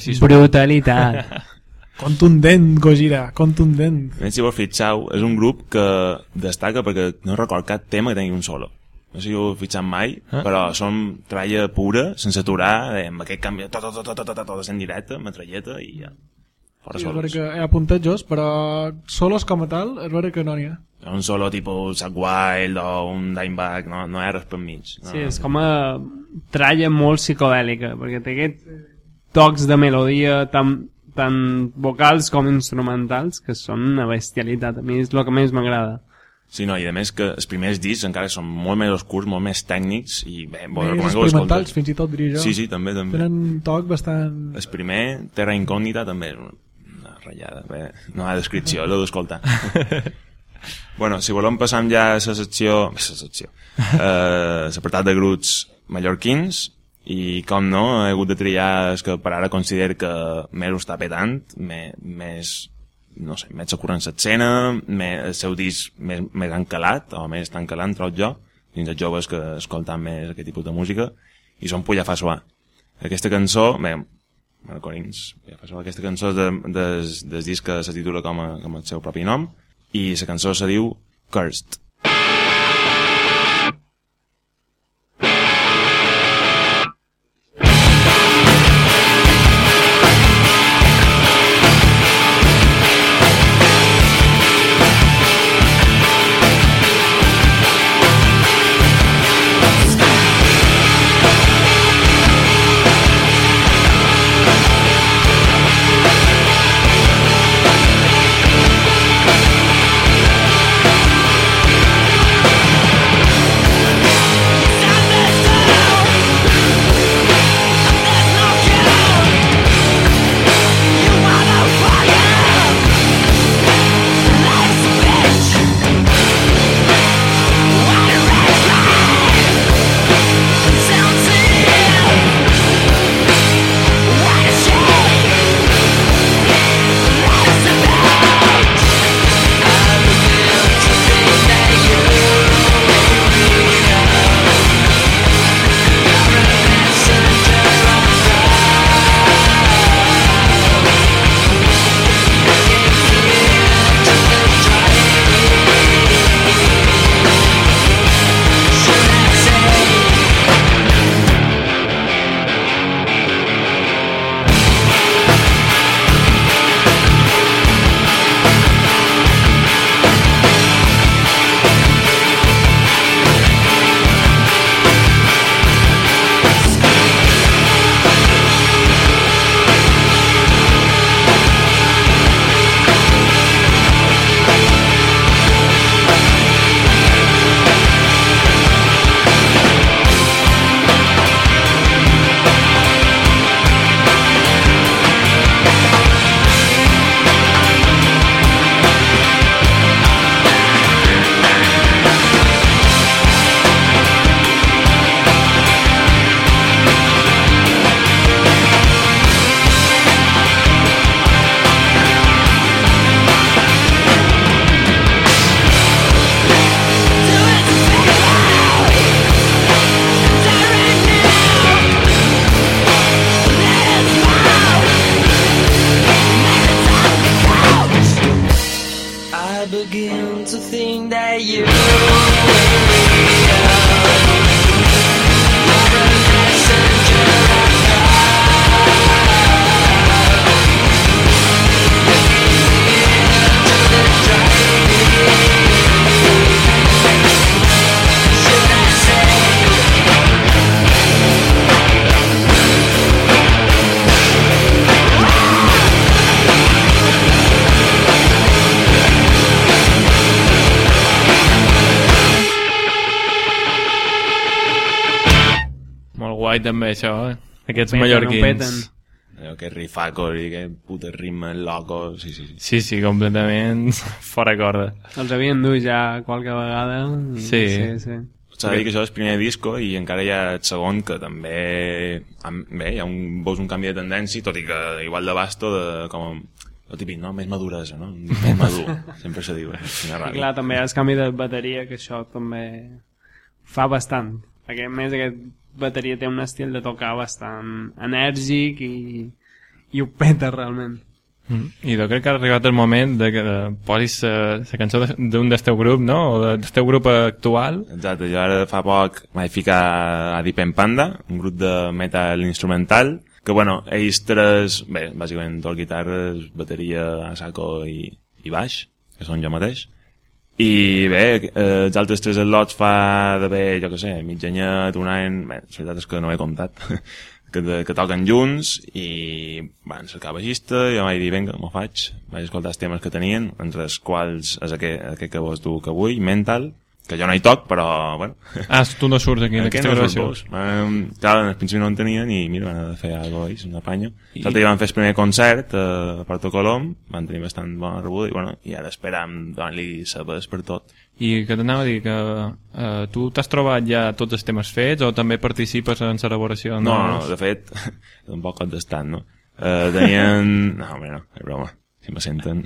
A: Així.
C: Brutalitat.
D: Contundent, Gojira, contundent.
B: Si vos fixeu, és un grup que destaca perquè no record cap tema que tingui un solo. No sé si ho heu fixat mai,
A: Ah.
B: però som treballa pura, sense aturar, eh, amb aquest canvi, tot, tot, tot, tot, tot, tot, tot en directe, metralleta i ja. Fora
D: Sí,
B: solos.
D: que hi ha puntejos, però solos com a tal, és vera que no n'hi ha.
B: Un solo tipus Zack Wild o un Dimebag, no, no hi ha res per mig. No,
C: Sí, és com a tralla molt psicodèlica, perquè té aquests tocs de melodia tan, tan vocals com instrumentals que són una bestialitat. A mi és el que més m'agrada.
B: Sí, no, i a més que els primers discs encara són molt més oscurs, molt més tècnics i bé, vos
D: Més experimentals, fins i tot diria jo.
B: Sí, sí, també, també.
D: Tenen un toc bastant...
B: El primer, Terra Incògnita, també és una, una ratllada. Bé, no hi ha descripció, l'heu d'escoltar. bueno, si volem passar ja a la secció... La secció. Eh, L'apartat de grups mallorquins i com no, he hagut de triar els que per ara considero que més ho està petant, més, més no sé, més s'acuren l'escena, el seu disc més, més encalat, o més tan calant, trobo jo, dins els joves que escolten més aquest tipus de música, i són Pulla fa suar. Aquesta cançó, bé, Marcorins, Pulla fa suar, aquesta cançó és de, des, des disc que se titula com, a, com el seu propi nom, i la cançó se diu Cursed.
A: Aquests
C: Peten,
A: mallorquins.
B: Allò que rifaco i que puta ritme loco, sí, sí, sí.
A: Sí, sí, completament fora corda.
C: Els havien dut ja qualque vegada. i-
A: Sí.
C: sí, sí.
B: S'ha de dir que això és el primer disco i encara hi ha el segon que també am- bé, hi ha un, veus un canvi de tendència tot i que igual de basto de, com el típic, no? Més maduresa, no? Més madur, sempre se diu, eh?
C: I clar, també hi ha el canvi de bateria, que això també fa bastant. Perquè a més aquest bateria té un estil de tocar bastant enèrgic i, i ho peta realment.
A: Mm. I jo crec que ha arribat el moment de que eh, posis la cançó de- d'un del teu grup, no? O de- del teu grup actual.
B: Exacte, jo ara fa poc vaig ficar a Deep en Panda, un grup de metal instrumental, que bueno, ells tres, bé, bàsicament dos guitarres, bateria, saco i, i baix, que són jo mateix. I bé, eh, els altres tres slots fa d'haver, jo què sé, mig anyet, un any, bé, la veritat és que no he comptat, que, que toquen junts i van cercar baixista, jo vaig dir, vinga, m'ho faig, vaig escoltar els temes que tenien, entre els quals és aquest, aquest que vos duc avui, Mental, que jo no hi toc, però, bueno,
A: Ah, tu no surts aquí en
B: aquest
A: aquesta
B: no és
A: gravació.
B: Um, clar, al principi no en tenien i mira, van fer alguna cosa, una panya. I... L'altre dia van fer el primer concert eh, a Porto Colom, van tenir bastant bona rebuda i bueno, i ara esperam donar-li sabers per tot.
A: I que t'anava a dir que eh, tu t'has trobat ja tots els temes fets o també participes en l'elaboració?
B: No, no, no, de fet, tampoc contestant, no? Uh, tenien... No, home, no, és broma, si me senten.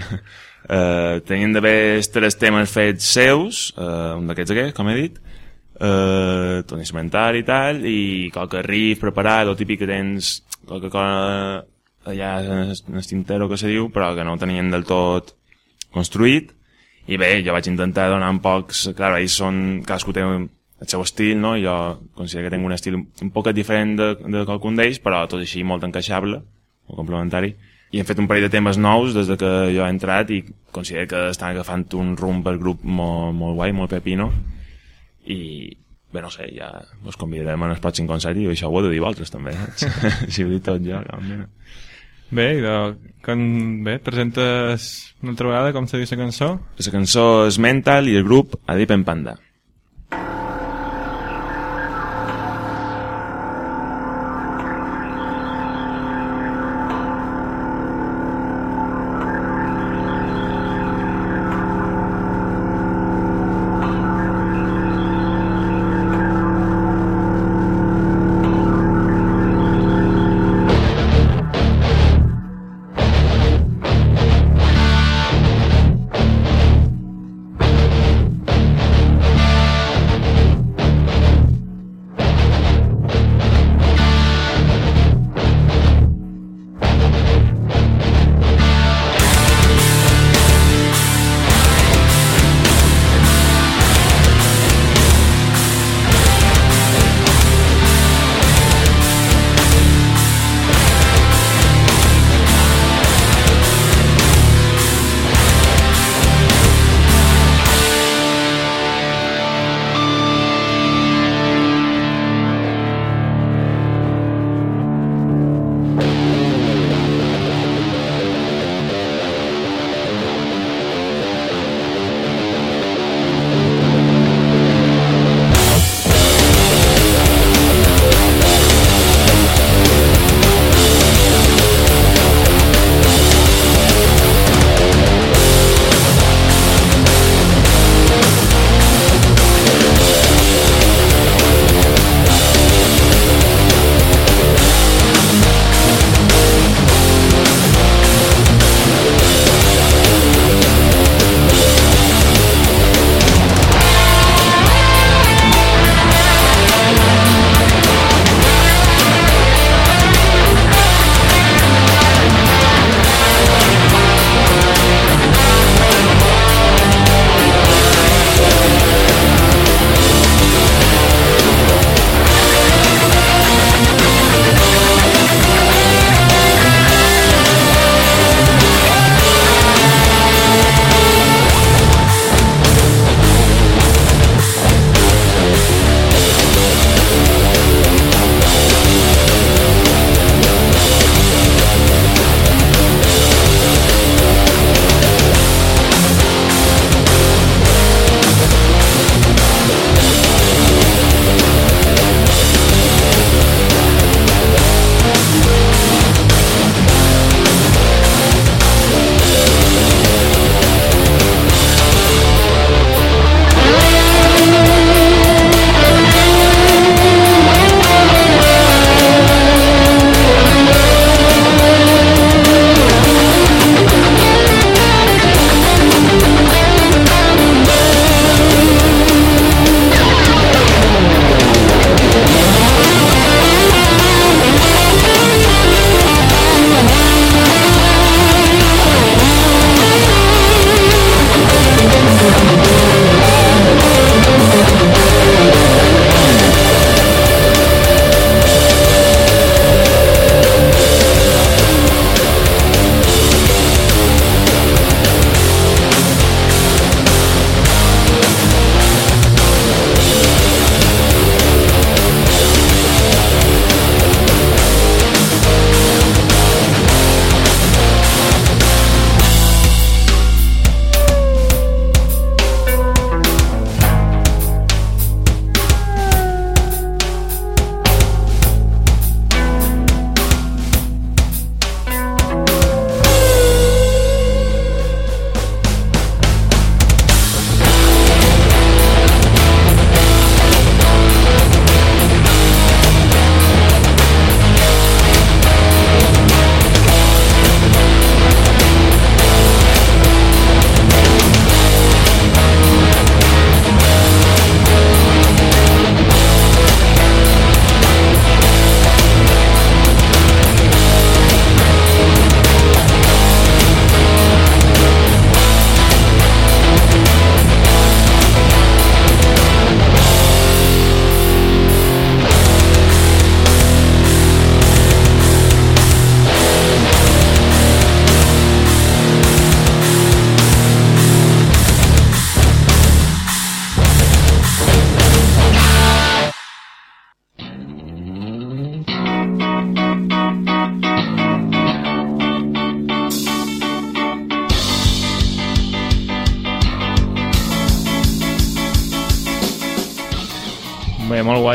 B: Uh, tenien d'haver tres temes fets seus, uh, un d'aquests aquest, com he dit, uh, tot instrumental i tal, i qualque riff preparat, el típic que tens qualque cosa allà en el tintero que se diu, però que no ho tenien del tot construït, i bé, jo vaig intentar donar un pocs... Clar, ells són... Cadascú té el seu estil, no? Jo considero que tinc un estil un poc diferent de, de qualcun d'ells, però tot així molt encaixable, molt complementari. I hem fet un parell de temes nous des de que jo he entrat i considero que estan agafant un rumb per grup molt, molt guai, molt pepino. I bé, no sé, ja us convidarem en el pròxim concert i això ho heu de dir vosaltres també. Eh? si ho dic tot jo, realment.
A: Bé, i de, quan, bé, presentes una altra vegada com se diu la cançó?
B: La cançó és Mental i el grup Adip en Panda.
E: Mental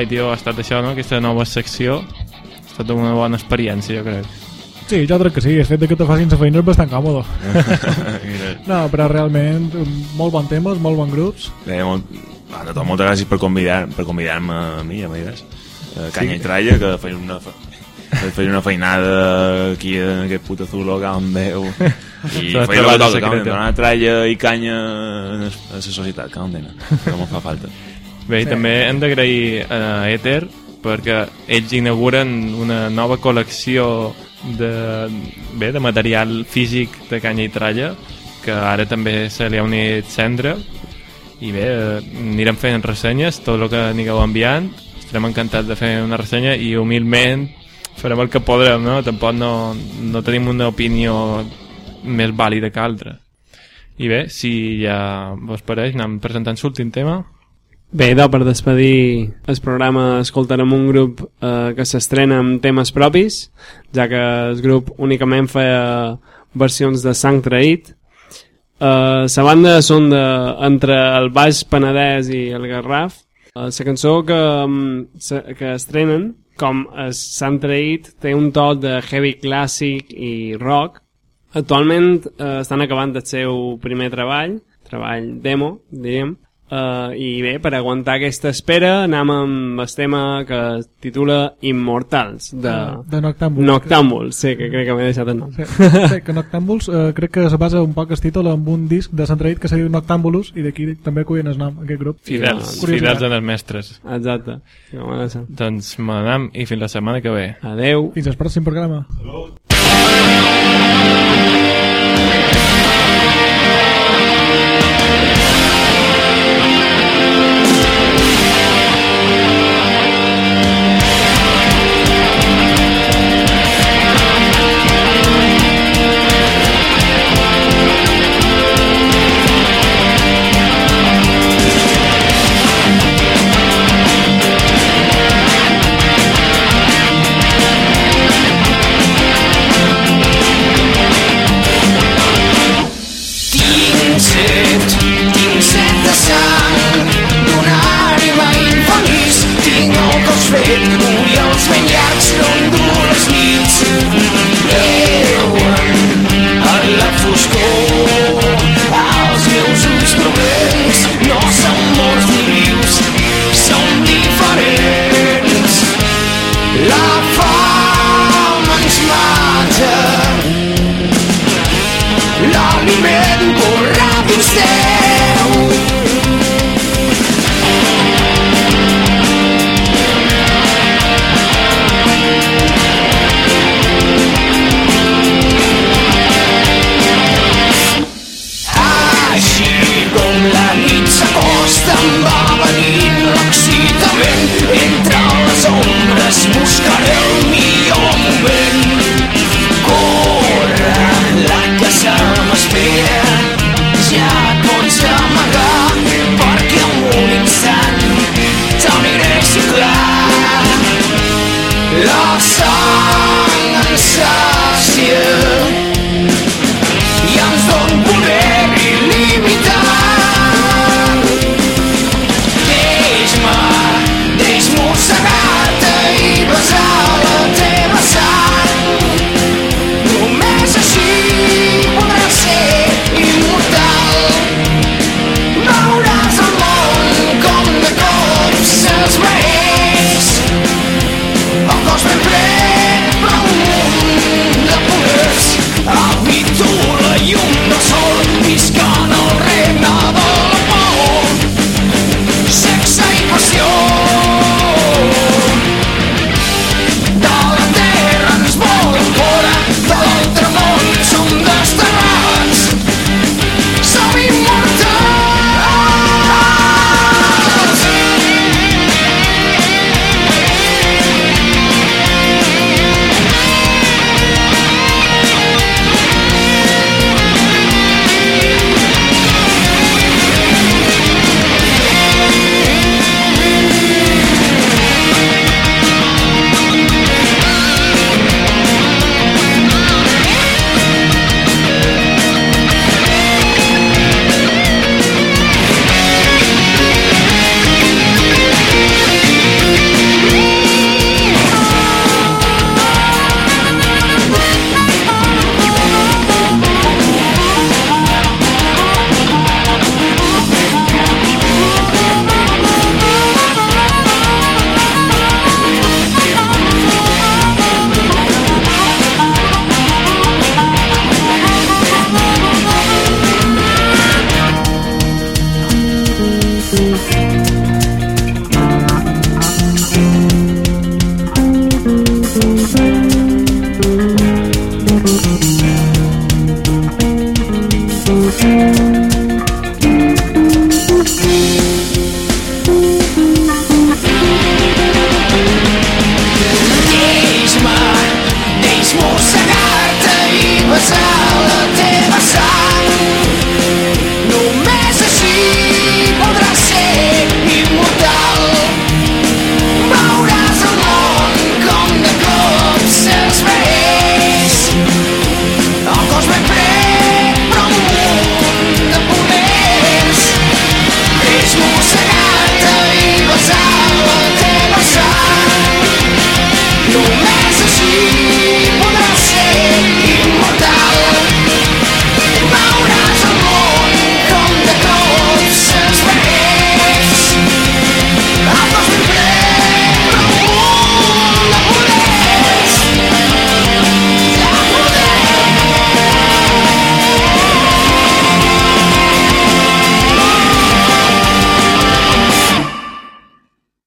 A: Molt tio, ha estat això, no? Aquesta nova secció. Ha estat una bona experiència, jo crec.
D: Sí, jo crec que sí, el fet que te facin la feina és bastant còmode. No, però realment, molt bon temes, molt bons grups.
B: Bé, molt, ah, de tot, moltes gràcies per convidar per convidar-me a mi, a Maires. Eh, Canya i Tralla, que feia una, fe- feia una feinada aquí en aquest puto zulo, que amb Déu. I feia la toca, que
A: secret.
B: donar tralla i canya a la societat, que no tenen, que no fa falta.
A: Bé, i també hem d'agrair a Ether perquè ells inauguren una nova col·lecció de, bé, de material físic de canya i tralla que ara també se li ha unit cendra. I bé, anirem fent ressenyes tot el que anigueu enviant. Estarem encantats de fer una ressenya i humilment farem el que podrem no? tampoc no, no tenim una opinió més vàlida que altra. I bé, si ja vos pareix anem presentant l'últim tema
C: Bé, idò, per despedir el programa escoltarem un grup eh, que s'estrena amb temes propis, ja que el grup únicament feia versions de sang traït. Eh, la banda són de, entre el Baix Penedès i el Garraf. Eh, la cançó que, mm, que estrenen, com el Sant Traït, té un toc de heavy clàssic i rock. Actualment eh, estan acabant el seu primer treball, treball demo, diríem, Uh, I bé, per aguantar aquesta espera, anem amb el tema que es titula Immortals, de,
D: De Noctàmbuls.
C: Noctàmbuls, sí, que crec que m'he deixat el nom.
D: Sí, sí, que Noctàmbuls eh, crec que se basa un poc el títol amb un disc de Sant Traït que se diu Noctàmbulus i d'aquí també cuien el nom, aquest grup.
A: Fidels,
C: Ja,
A: fidels en els mestres.
C: Exacte. Sí.
A: Doncs me n'anem i fins la setmana que ve.
C: Adeu.
D: Fins al pròxim programa.
E: Tinc